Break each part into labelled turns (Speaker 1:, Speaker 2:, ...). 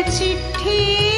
Speaker 1: चिट्ठी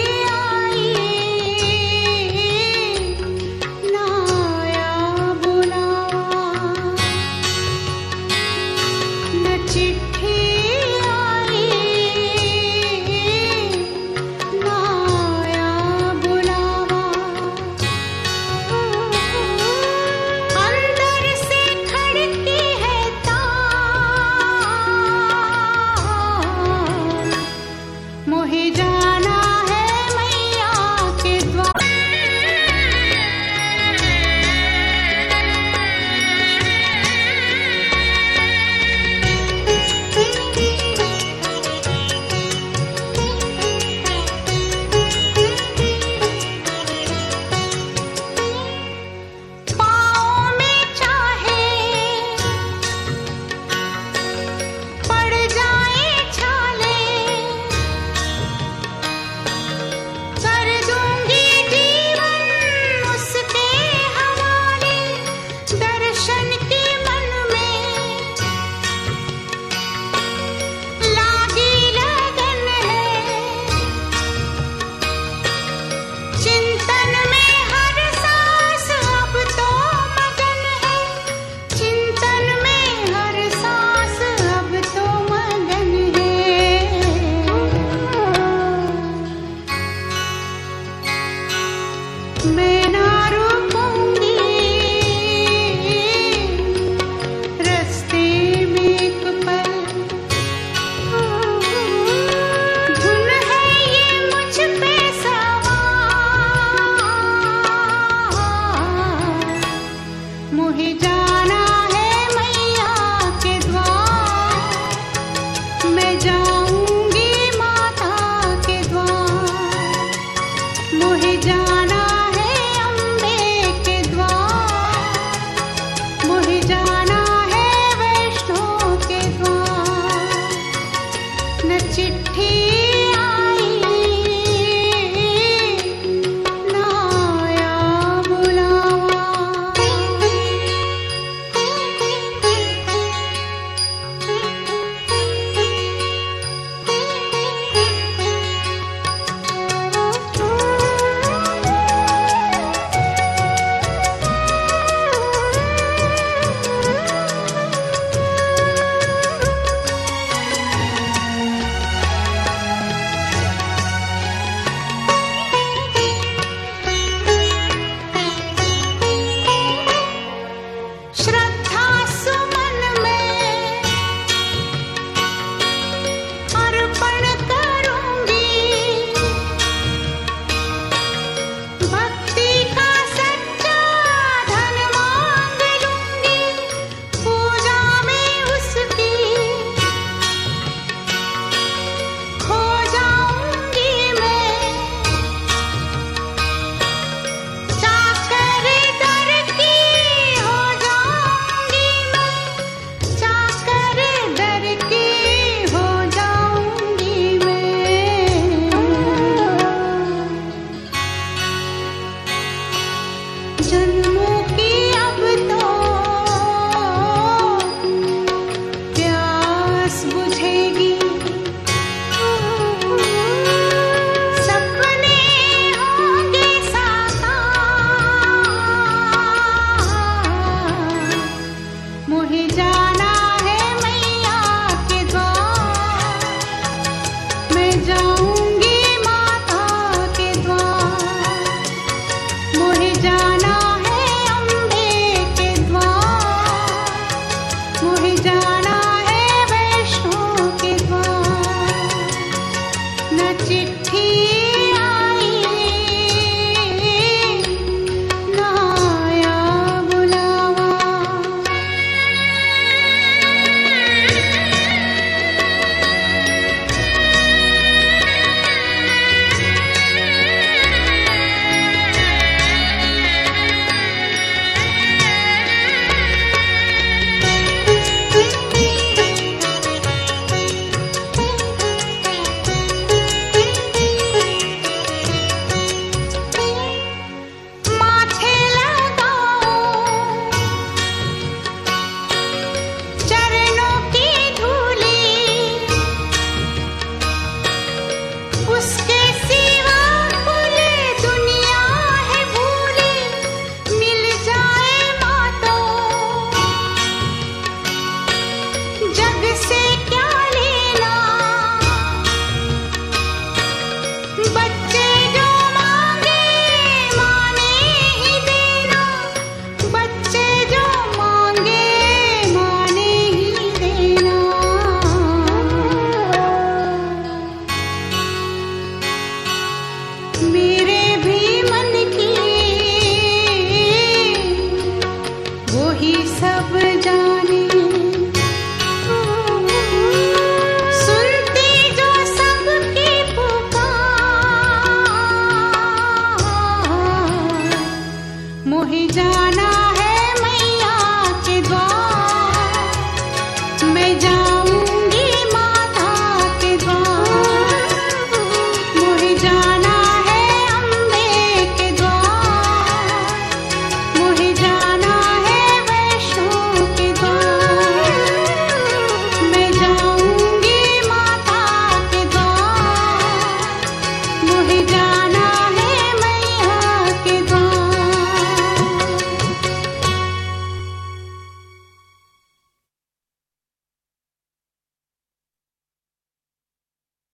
Speaker 1: है जा